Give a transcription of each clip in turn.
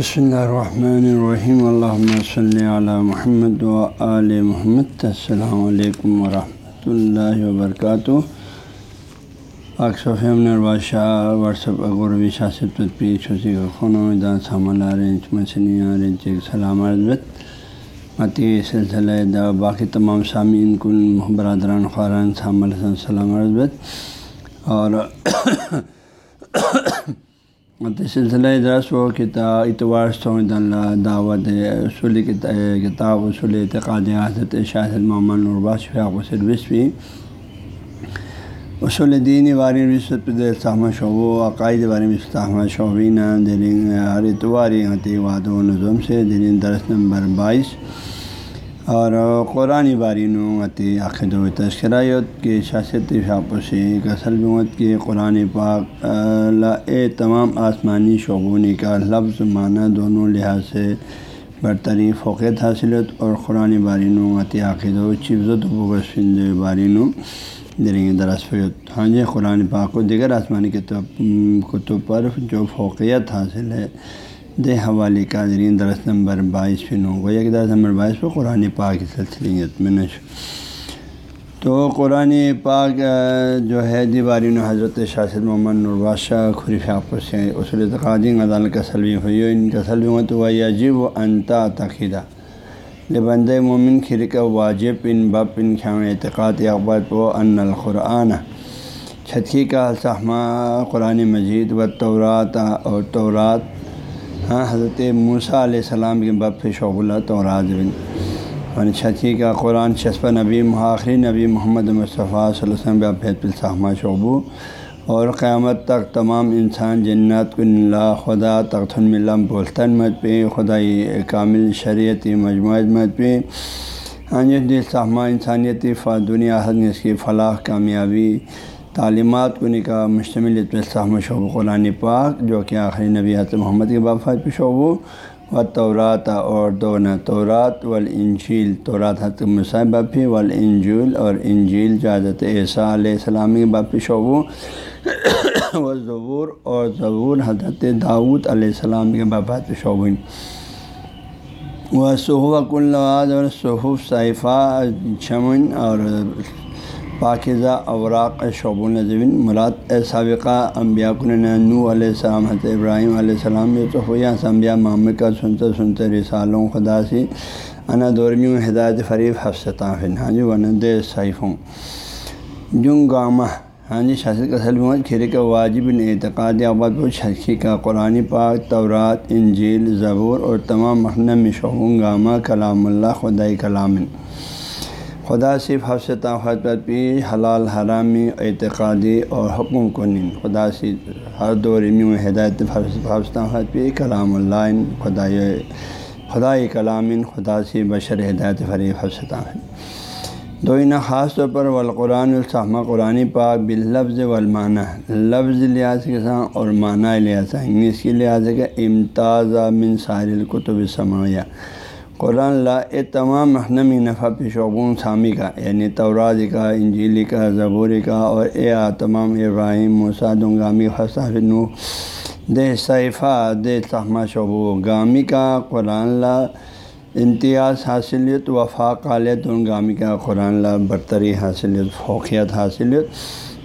بسم اللہ الرحمن الرحیم الحمۃ صلی علی محمد و آل محمد السلام علیکم ورحمۃ اللہ وبرکاتہ اکثر نرباشہ واٹسپ اگر شاست پیش ہوسی خونوں دان سامان رینچ مچھلیاں رینچ سلام عربت متی سلسلہ دا باقی تمام سامعین کن برادران خاران سامل سلام عربت اور سلسلہ درس و کتاب اتوار سعود اللہ دعوت، اصول کتاب، اصول اعتقاد، حضرت شاہد محمد نرباش سروس بھی اصول دین واری رسط صحمہ شعبہ عقائد واری صحمہ شعبین ہر اتواری ہاں واد و نظم سے دین درس نمبر بائیس۔ اور قرآن بارین عقید و تشکرایت کے شاست شاپ سے کسل کے قرآن پاک اے تمام آسمانی شعبونی کا لفظ معنی دونوں لحاظ سے برتری فوقیت حاصلت اور قرآن بارین عقید و چفزت و بسند بارین دریں درسفیت ہاں جی قرآن پاک و دیگر آسمانی کتب کتب پر جو فوقیت حاصل ہے دے حوالے کا درس نمبر بائیس پھر نو گو ایک درس نمبر بائیس پہ قرآن پاک سلسلیت میں نش تو قرآن پاک جو ہے دیوارین حضرت شاشد محمد نرباشہ خریف آپ سے اصول اعتقادی غزال کا سلوی ہوئی ان کا سلوی ہو تو وہ عجیب و انتا تقیدہ۔ لبند مومن خرک واجب، ان بپ ان خام اعتقاد اقبت و ان القرآن۔ چھتکی کا صحمہ قرآن مجید و تورات، اور تورات ہاں حضرت موسیٰ علیہ السلام کے بب شعب اللہ تو راجن چھتی کا قرآن شسپ نبی، آخری نبی محمد مصطفیٰ صلی اللہ علیہ وسلم الصحمہ شعبو اور قیامت تک تمام انسان جنت کن اللہ خدا تخت الملم بولتن مت پہ خدائی کامل شریعتی مجموعہ مت پہ۔ ہاں جی صحمہ انسانیتی دنیا حد اس کی فلاح، کامیابی تعلیمات کو نکاح مشتمل اطلاع شعب قرآن پاک جو کہ آخری نبی حضرت محمد کے بافات پہ شعبہ و تورات اور دونہ تورات والانجیل تورات حضرت مصعب باپی والانجول اور انجیل جو حضرت عیسیٰ علیہ السلام کے باپی شعبوں و ضبور اور ضبور حضرت داود علیہ السلام کے بافات پہ شعبہ وہ صحوق اور صحف صحیفہ چمن اور پاکزہ اوراق شعب النظمین مراد سابقہ امبیا نو علیہ السلام، حضرت ابراہیم علیہ السلام، یہ امبیا محمد کا سنتے سنتے رسالوں، خدا سی، انا دورمی ہدایت فریف حفصہ ہاں جی ونند صحیفوں جن گامہ ہاں جی شاست کا سلمت کھیرے کا واجب اعتقاد آباد و شخی کا قرآن پاک، تورات، انجیل، زبور اور تمام مخنم شعوں گامہ، کلام اللہ خدائی کلام۔ خدا صرف حفص پر بھی حلال حرامی اعتقادی اور حکم کنن خدا سے ہر دور میں ہدایت، حفظ پہ کلام اللہ۔ خدا خدائی کلام، خدا سے بشر ہدایت فریف حفص دوئینہ خاص طور پر والقرآن الصحمہ، قرآن پاک باللفظ والمانہ لفظ لحاظ کے ساتھ اور معنی لحاظ انگلش کے لحاظ کا امتاز من سار القتب سمایہ قرآن لا، اے تمام محنمی نفع شعبوں سامی کا یعنی توراد کا انجیلی کا زبوری کا، اور اے آ تمام ابراہیم مساد گامی خصاف نو دے صیفہ دے تحمہ شعبو گامی کا قرآن لا امتیاز حاصلیت وفاق عالیت گامی کا قرآن لا برتری حاصلیت، فوقیت حاصلیت،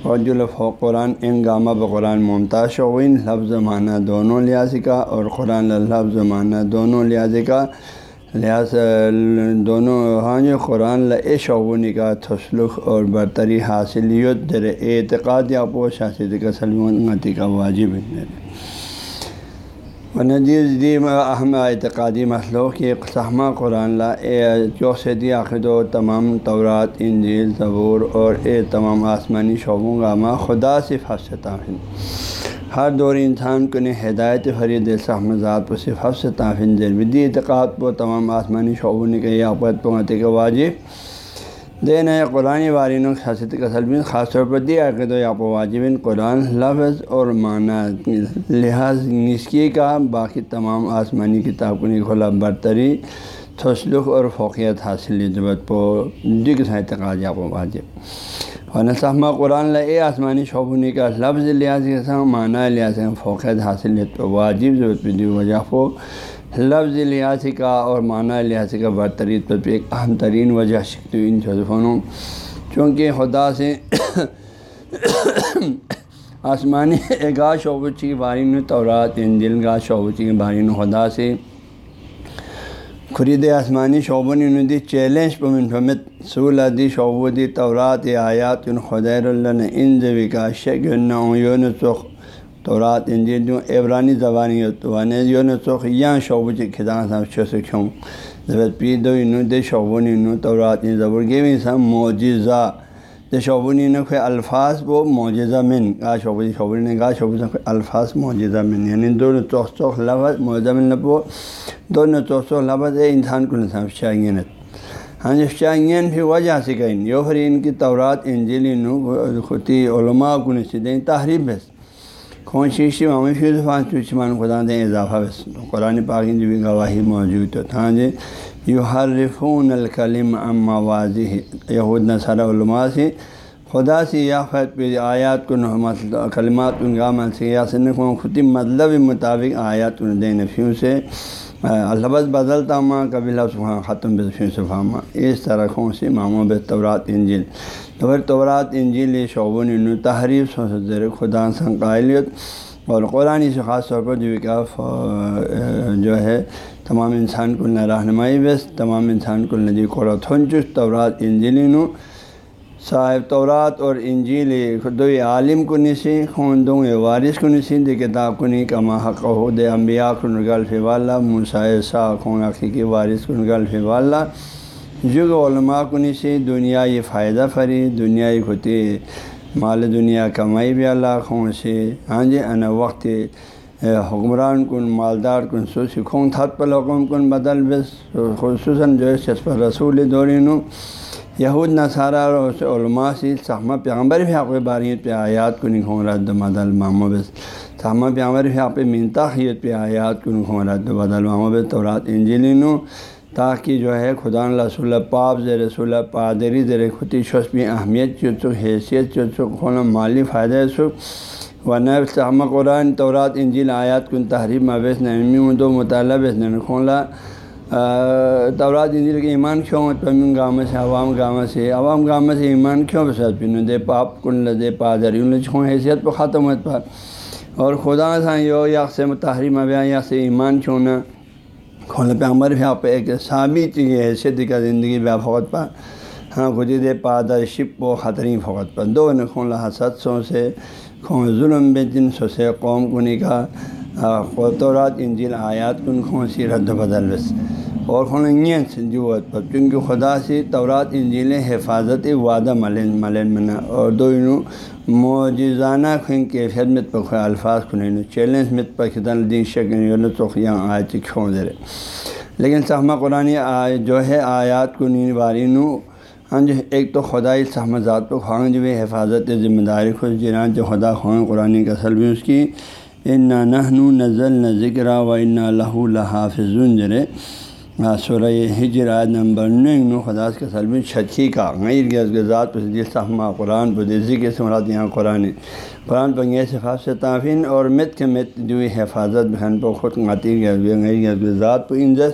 اور جو فوق قرآن ان گامہ بقرآن ممتاز شعین لفظ معنی دونوں لحاظ کا، اور قرآن لفظ معنی دونوں لحاظ کا لہٰذا دونوں ہاں جو قرآن لے شعبونی کا تسلق اور برتری حاصلیت در اعتقاد یا پو شاست کا سلمتی کا واجب ہے۔ دی اہم اعتقادی مسئلوں کی قسمہ قرآن لا چوسیدی عقد و تمام طورات انجیل ضبور اور اے تمام آسمانی شعبوں کا ماں خدا سے فاصطہ ہے ہر دور انسان کو نے ہدایت فرید صحمزاد پر صرف حفظ تعفین جربدی اعتقاد پر تمام آسمانی شعبوں نے کہی آپت پہنچے کا واجب۔ دے نئے قرآن وارین و خاصت کا سلم خاص طور پر دی عقد و یاپ واجب قرآن لفظ اور معنی لحاظ نسکی کا باقی تمام آسمانی کتاب کو کھلا برتری تسلق اور فوقیت حاصل ضبط پو دگ اعتقاد یاپ واجب۔ نصحمہ قرآن اے آسمانی شعبونی کا لفظ لحاظ کے ساتھ معنی لحاظ فوقیت حاصل ہے تو واجب ضرورت دی وجہ کو لفظ لحاظ کا اور معنی لحاظ کا برتری پر بھی ایک اہم ترین وجہ شکتی ان چوفونوں چونکہ خدا سے آسمانی گاہ شعبچی بارین تورات دل گاہ شعبچی بارین خدا سے خرید آسمانی شعبوں نے دی چیلنج پر منفمت سول دی شعبو دی تورات آیات ان خدیر اللہ نے ان جبی کا شک یون سخ تورات ان جی جو عبرانی زبانی یون سخ یا شعبو چی خدا صاحب چو سکھوں زبر پی دو انہوں دے شعبوں نے انہوں تورات ان زبر کے بھی سب معجزہ دے شعبوں نے کوئی الفاظ وہ معجزہ من۔ گا شعبو شعبوں نے گا شعبو سے الفاظ معجزہ من۔ یعنی دونوں چوخ چوخ لفظ معجزہ من لبو دونوں چوخ چوخ لفظ ہے انسان کو نصاب شاگینت ہاں جی شاگین پھر وجہ سے کہیں۔ یو پھر ان کی تورات انجلی نو خطی، علماء کو نسدیں تحریف بس۔ کون شیشی مامی پھر چوچمان خدا دیں، اضافہ بس۔ قرآن پاک جو بھی گواہی موجود ہے۔ ہاں جی۔ یو ہر رفون الکلم اما واضح یہود نصر علماء سے خدا سے یا فت پہ آیات کو کلمات ان کا مل سے یا کو خود مطلب مطابق آیات ان دے نفیوں سے۔ لفظ بدلتا ماں کبھی لفظ وہاں ختم بے صفامہ اس طرح خوں سے ماموں بے تورات تو پھر تورات انجل شعبوں تحریف خدا سن قائلیت۔ اور قرآن سے خاص طور پر جو کہ جو ہے، تمام انسان کو نہ رہنمائی بس، تمام انسان جی کو ندی قرآن تھن چس تورات انجلی نو صاحب تورات اور انجیل خود عالم کو نسی، خون دوں وارث کو نسی دے کتاب کنی کما حق حد امبیا کن غلف والا مسائے سا خون عقیقی وارث کن غلف والا۔ جگ علماء کو نسی، دنیا یہ فائدہ فری، دنیا خطی مال دنیا کمائی بھی اللہ خون سے۔ ہاں جی ان وقت حکمران کن، مالدار کن سوسی خون تھت پل حکم کن، بدل بس، خصوصاً جو ہے چسپ رسول دورینوں یہود، نصارہ اور علماء سے سہمہ پیغمبر بھی آپ باریت پہ آیات کو نکھوں رد بدل مامو بس۔ سہمہ پیغمبر بھی آپ منتاخیت پہ آیات کو نکھوں رد بدل مامو بس۔ تو رات تاکہ جو ہے خدا رسول پاپ زیر رسول پادری زیر خطی شسپی اہمیت جو حیثیت جو چک مالی فائدہ سکھ و نئے سہمہ قرآن، تورات، انجیل، آیات کن تحریف مبیس نعمی دو مطالعہ بیس کھولا تورات، انجیل کے ایمان کیوں پمن گام سے، عوام گام سے۔ عوام گام سے ایمان کیوں بس پن دے پاپ کن لدے پادری۔ ان چھوں حیثیت پہ ختم ہوت اور خدا سا یو، یا سے تحریم ابیا یا سے ایمان کیوں نہ کھول پہ عمر بھی آپ ایک ثابت حیثیت کا زندگی بیا فوت پر۔ ہاں خود دے پادر شپ و خطرین فوت پر۔ دو نے حسد سو سے۔ کھون ظلم بے جن سو سے۔ قوم کنی کا تورات، انجیل، آیات کن خون سی رد بدل بس۔ اور خون جو چونکہ خدا سے تورات، انجیل، حفاظت، وعدہ ملین ملین منا اور دو موجزانہ خن کے خدمت پر الفاظ کھن چیلنج مت پر خدان دین شکن چوکیاں آیت کھوں دے رہے۔ لیکن سہمہ قرآن جو ہے آیات کو نین بارینو ہاں جو ایک تو خدائی سہمہ ذات پہ خواہاں جو حفاظت ذمہ داری خوش جنان جو خدا خواہاں قرآن کا اصل بھی اس کی ان نہن نزل نہ ذکر و ان لہو لحافظ جرے سورہ ہجر آیت نمبر نو خدا کے سلم چھچی کا۔ غیر گیس غذات پہ صحمہ قرآن پہ ذکر سے مراد یہاں قرآن قرآن پہ گئے صفاف سے تعفین اور مت کے مت جو حفاظت بہن پہ خود غاتی غیر گیس غذات پہ انجس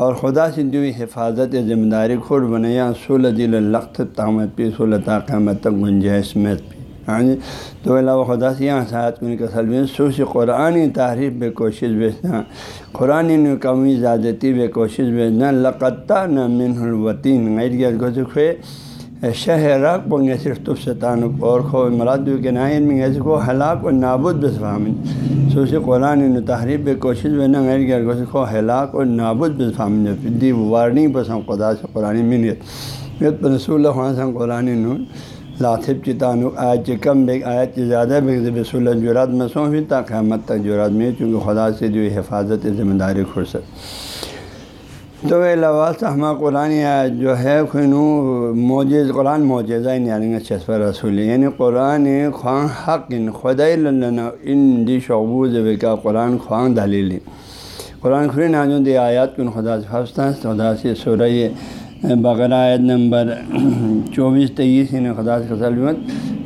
اور خدا سے جو حفاظت ذمہ داری خود بنیا سول دل الخت تامت پی سولتا قیامت تک گنجائش مت پی۔ ہاں جی تو علاوہ خدا سے یہاں ساتھ کو کا سلم سوچ قرآن تعریف بے کوشش بیچنا قرآن کمی زیادتی بے کوشش بیچنا لقتہ نہ من الوطین. غیر گزے شہر پنگے صرف تب سے تعلق اور کھو مراد کے نائن میں ایسے کو ہلاک و نابود بس فامن سوچ قرآن تحریف بے کوشش بینا غیر غیر گز کو ہلاک اور نابود بس فامن دی وارننگ پسند خدا سے قرآن منت رسول اللہ قرآن لاطب چتانو آج کم بیگ آیت زیادہ بے بسول جرات مسوں بھی تا قیامت تک جرات میں چونکہ خدا سے جو حفاظت ذمہ داری خرصت تو علاوہ سہما قرآن جو ہے خنو موجز، قرآن موجزہ یعنی اچھا چسپہ رسول۔ یعنی قرآن خواہ حق ان خدا ان دی شعبوز کا قرآن خواہ دلیل قرآن خرین آجوں دی آیات کن خدا سے خدا سے سورہ بقرآد نمبر چوبیس تیئیس ان خدا سے سلمت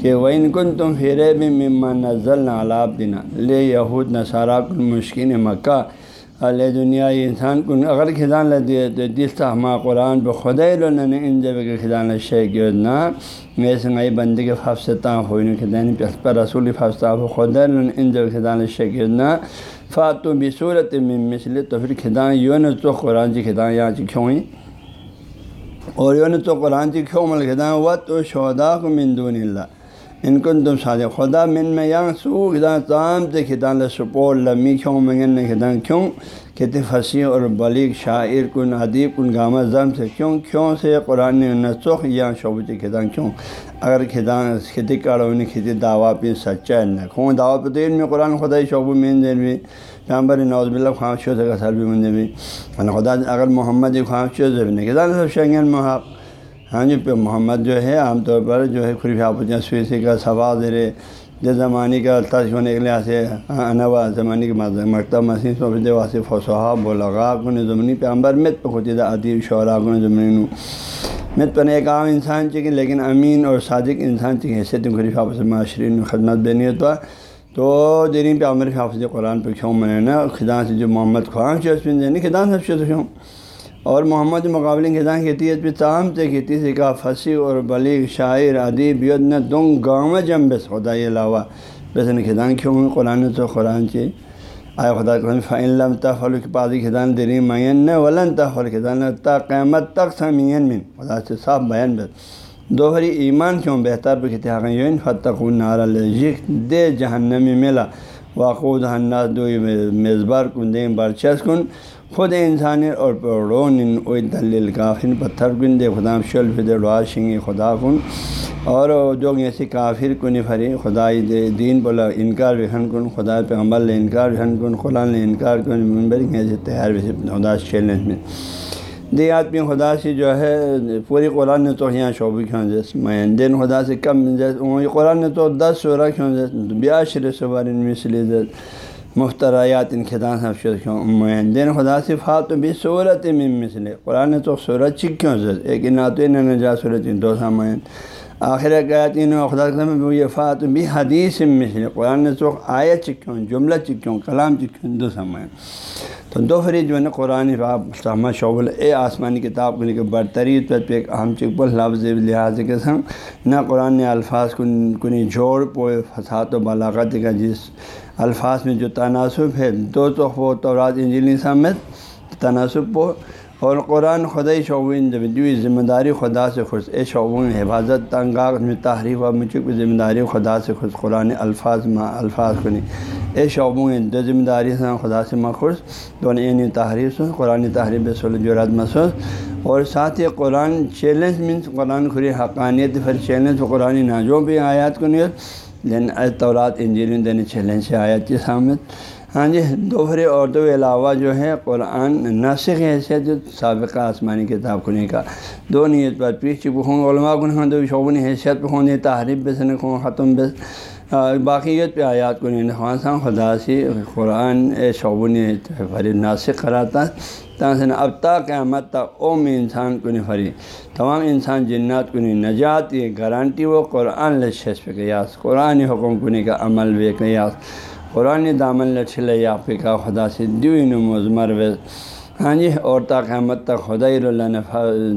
کہ وہ ان کن تم پھرے بھی ممان نزل نہ نالاب دینا لے یہود نصارہ کن مشکن مکہ علیہ دنیا انسان کن اگر خدان لدی دس ہما قرآن پہ خدا ان جب کے خدان شیخ یودنا میں سنگائی بندی کے ففستا ہوئی خدان پر رسول ففستا خدا ان جب خدان شیخ یودنا فاتو بھی صورت میں مسلے تو پھر خدان یون تو قرآن جی خدان یہاں چی جی کیوں اور یون تو قرآن کی کیوں مل خدان و تو شودا کو مندون اللہ ان کو تم سادے خدا من میں یہاں سو خدا تام تے خدان سپور لمی کیوں منگن خدان کیوں کہتے فصیح اور بلیغ شاعر کن ادیب کن گامہ زم سے کیوں کیوں سے قرآن نسخ یا شعبت خدان کیوں اگر خدان کھیتی کاڑو نے کھیتی دعویٰ پہ سچا نہ کھوں دعویٰ پہ دین میں قرآن خدا شعبہ میں دین بھی جہاں نوز بلّہ خواہش ہو سکا سر بھی مندے بھی خدا اگر محمد خواہش ہو جب نہیں خدا سب شنگن محق. ہاں جی پہ محمد جو ہے، عام طور پر جو ہے خریف آپتیاں سویسی کا سوال زیر جس زمانے کا الطاف ہونے کے لحاظ سے ہاں، انوا زمانے کے مکتب مسیح صوبے واصف و صحاب و لغا کن زمنی پہ امبر مت پہ خود ادیب شعرا کن زمین مت پر ایک عام انسان چکے، لیکن امین اور صادق انسان چکے۔ حیثیت خریف آپس معاشرین خدمت بینیت ہوا۔ تو دینی پہ عمر حافظ قرآن پہ کیوں میں نا خدا سے جو محمد خواہاں چسپن دینی خدا سب سے کیوں اور محمد مقابلے خدا کھیتی پہ تام سے کھیتی سے کا پھنسی اور بلیغ، شاعر، ادیب نہ دوں گاؤں جم بس۔ خدا یہ علاوہ، بس نے کیوں قرآن تو قرآن چی آئے خدا فعلم تفل پادی خدان دری معین نہ، ولن تفل خدان تا قیمت تک سمین من۔ خدا سے صاف بیان بس۔ دوہری ایمان کیوں؟ بہتر پہ کہتے فتق نار ذک دے جہنمی ملا۔ واقع ہننا دو میزبار کن دیں برچس کن۔ خود انسانی اور پڑون اوئی دلیل کافر پتھر کن دے، خدا شلف دے شنگ خدا کن۔ اور جو ایسی کافر کن پھری خدائی دے دین بولا انکار بہن کن خدا پہ عمل انکار بہن کن خدا نے انکار کن ممبر ایسے تیار بھی خدا چیلنج میں دی آدمی خدا سے جو ہے، پوری قرآن نے تو یہاں شعبے کیوں جیس میں دین خدا سے کم جیسے قرآن نے تو دس سورہ کیوں جیس بیاشر صبر ان مثلی مفترایات ان خدا سے کیوں میں دین خدا سے فات بھی صورت میں مسلے قرآن نے تو صورت چک کیوں جیس ایک نعتِ نجا صورت دو سامعین آخر قیاتین و خدا یہ فات بھی حدیث مثل قرآن نے تو آیت چکیوں جملہ چکیوں کلام چکیوں دو سمائیں تو دو فری جو ہے نا قرآن سہمہ شعبل اے آسمانی کتاب کو لے کے برتری پہ ایک اہم چکبل لفظ لحاظ کے سنگ نہ قرآن نے الفاظ کن کنی جوڑ پوئے، فساد و بلاغت کا جس الفاظ میں جو تناسب ہے۔ دو تو تورات انجلی سمیت تناسب پو اور قرآن خدائی شعبین جب ذمہ داری خدا سے خوش۔ اے شعبوں حفاظت تنگا میں تحریف و مچک ذمہ داری خدا سے خوش۔ قرآن الفاظ ما الفاظ کو نہیں اے شعبوں دو ذمہ داری سے خدا سے مخصوص دونوں این تحریف قرآن تحریف سول جرات محسوس اور ساتھ ہی قرآن چیلنج مینس قرآن خری حقانیت پھر چیلنج قرآن ناجوں بھی آیات کو نہیں لیکن تورات انجینئرنگ دینے چیلنج سے آیات کی سامنے ہاں جی دوہرے اور دو علاوہ جو ہے قرآن ناسک حیثیت جو سابقہ آسمانی کتاب کھنے کا دو نیت پر پیچ چپ ہوں، علماء کن دو شعبن حیثیت پہ ہوں تحریف بس نکھوں ختم بس باقیت پہ آیات کو نہیں خواصاں خدا سی قرآن شعبن فری ناسک کراتا تاثن اب تا قیامت تا اوم انسان کو نہیں فری۔ تمام انسان جنات کو نہیں، نجات، یہ گارنٹی وہ قرآن لشس پہ قیاس، قرآن حکم کنی کا عمل بے قیاس۔ قرآن دامن لچھل یا کا خدا سے دیوین مضمر ہاں جی اور تا قیامت تک خدا اللہ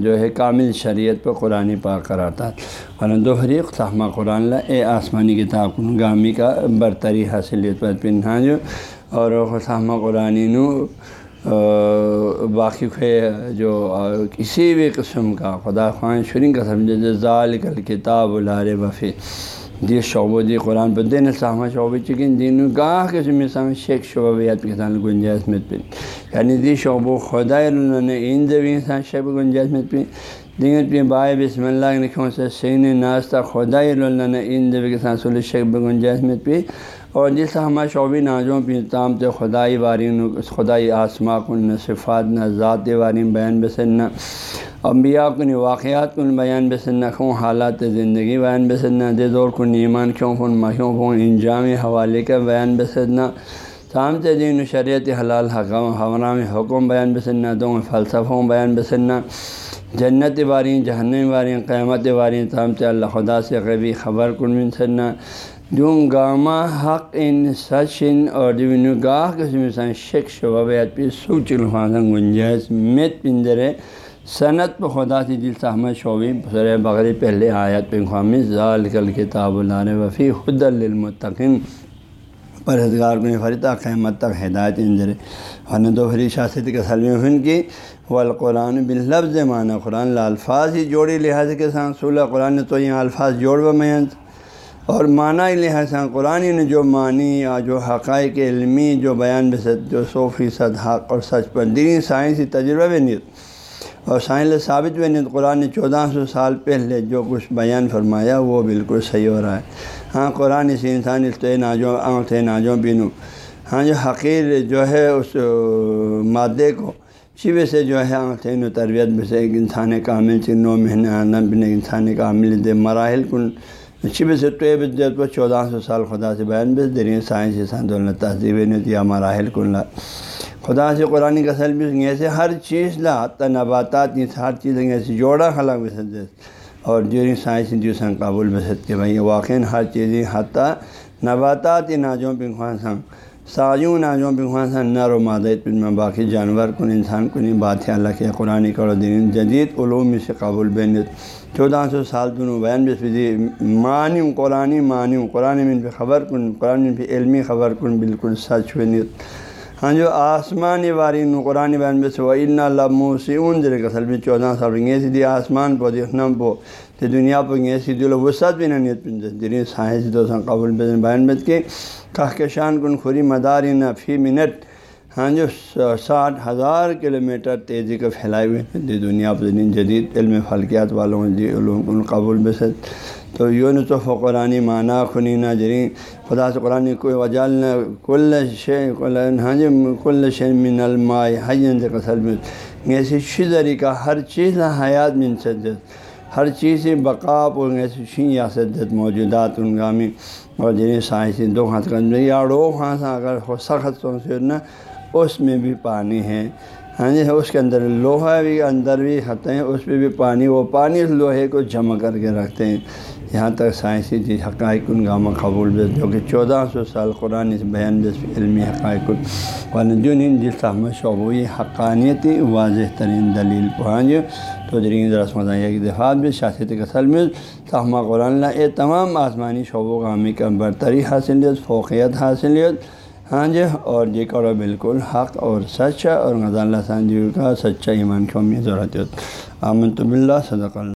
جو ہے کامل شریعت پہ قرآن پاک کراتا قرآن دوہری تحمہ قرآن اے آسمانی کتاب، گامی کا برتری حاصلیت پر پن ہاں جی، جو اور صحمہ قرآن نو باقی جو کسی بھی قسم کا خدا خوان شرین کا سمجھے ذال کل کتاب الار وفی دی شعبہ دی قرآن پر دین سامہ شعبہ چکن، دین گاہ کے سامنے شیخ شعبہ یاد کے ساتھ گنجائش میں پن یعنی دی شعبہ خدا نے ان زبی انسان شب گنجائش میں پن دین پہ بائے بسم اللہ لکھوں سے سین ناستہ خدا اللہ نے ان زبی کے ساتھ سل شیخ گنجائش میں پی اور جس ہمارا شعبی ناجوں پہ تام تو خدائی وارین خدائی آسما کن نہ صفات نہ ذات وارین بیان بسن انبیاء کن واقعات کن، بیان بسن خوں حالات زندگی، بیان بسنا دے دور کن ایمان کیوں کن مہیوں کن انجام حوالے کا بیان بسنا تام سے دین شریعت حلال حکم حمرام حکم، بیان بسنا دوں فلسفوں بیان بسنا جنت واریں جہنم واریں قیامت واریں تام سے اللہ خدا سے قبی خبر کن سننا دوں گامہ حق ان سچ ان اور گاہ قسم سن شک شبیت پہ سوچ الخوان گنجائش مت پندرے صنعت پہ خدا سے دل سحمد شعبی سر بغری پہلے آیت پہ خوامی ظال کل کتاب الار وفی خد المتقن پرہزگار کو فرتا قیمت تک ہدایت انجر ورنہ دو فری شاست کے سلم فن کی، والقرآن بن لفظ معنی قرآن الفاظ ہی جوڑی لحاظ کے ساتھ صلی قرآن نے تو یہاں الفاظ جوڑ و میں اور معنی لحاظ سے قرآن نے جو معنی یا جو حقائق علمی جو بیان بسد، جو سو فیصد حق اور سچ پر دینی سائنسی تجربہ بھی نیت اور سائنس ثابت بھی نیت قرآن نے چودہ سو سال پہلے جو کچھ بیان فرمایا وہ بالکل صحیح ہو رہا ہے۔ ہاں قرآن اسی انسان استے ناجوں آنکھ ناجوں بینو۔ ہاں جو حقیر جو ہے اس مادے کو شیوے سے جو ہے آنکھیں و تربیت میں سے ایک انسان کامل سے نو مہینے آنا انسان کامل دے، مراحل کن شب سے طیب چودہ سو سال خدا سے بیان بس درین سائنس دولت تہذیب نے مراحل کن خدا سے قرآن کا سل بھی ایسے ہر چیز لا، حتیٰ نباتات ہر چیز ایسے جوڑا خلا بسد اور جو سائنس سن قابل بسد کے بھائی واقع ہر چیز حتیٰ نباتات ناجوں پہ خواہ سنگ۔ ساجوں ناجوں پہ خواہ سن نر و مادت پہ باقی جانور کن، انسان کن بات ہے اللہ کے قرآن کرو دین جدید علوم سے قابل بینت چودہ سو سال دونوں بیان بھی معنی قرآن معنی قرآن من پہ خبر کن، قرآن من پہ علمی خبر کن بالکل سچ نیت ہاں جو آسمان وارین قرآن بیان بس و ان لمو سے اون ذرے کسل میں چودہ سال گے سیدھی آسمان پو دیکھنا پو تو دنیا پہ گے سیدھی وسعت بھی نہ نیت دری سائنس دو سن قبول بیان بت کے کہکشان کن خری مدار نہ فی منٹ۔ ہاں جو ساٹھ ہزار کلو میٹر تیزی کا پھیلائے ہوئے دی دنیا پر جدید علم فلکیات والوں دی علوم قبول بسد۔ تو یون تو فقرانی معنی خنی نہ جری۔ خدا سے قرآن کوئی وجال نہ کل شے ہاں جی کل شے من المائے حجن سے قسل میں ایسی شزری کا ہر چیز حیات من شدت ہر چیز بقا اور شی یا شدت موجودات ان گامی اور جنہیں سائنسی دو ہاتھ کر یا رو ہاتھ اگر ہو سخت سے نہ اس میں بھی پانی ہے۔ ہاں جی اس کے اندر لوہا بھی اندر بھی ہوتے ہیں، اس میں بھی پانی، وہ پانی اس لوہے کو جمع کر کے رکھتے ہیں۔ یہاں تک سائنسی چیز حقائق ان گامہ قبول بس جو کہ چودہ سو سال قرآن اس بیان بس علمی حقائق ون جس احمد شعبوی حقانیتی واضح ترین دلیل پہنچ تو درین رسم کی دفاعات بھی شاست قسل میں تحمہ قرآن یہ تمام آسمانی شعبوں کا کا برتری حاصل لیت فوقیت حاصل لیت ہاں جی اور جی کرو بالکل حق اور سچ، اور غزال اللہ جی کا سچا ایمان کو میں ضرورت امن تو اللہ صدق اللہ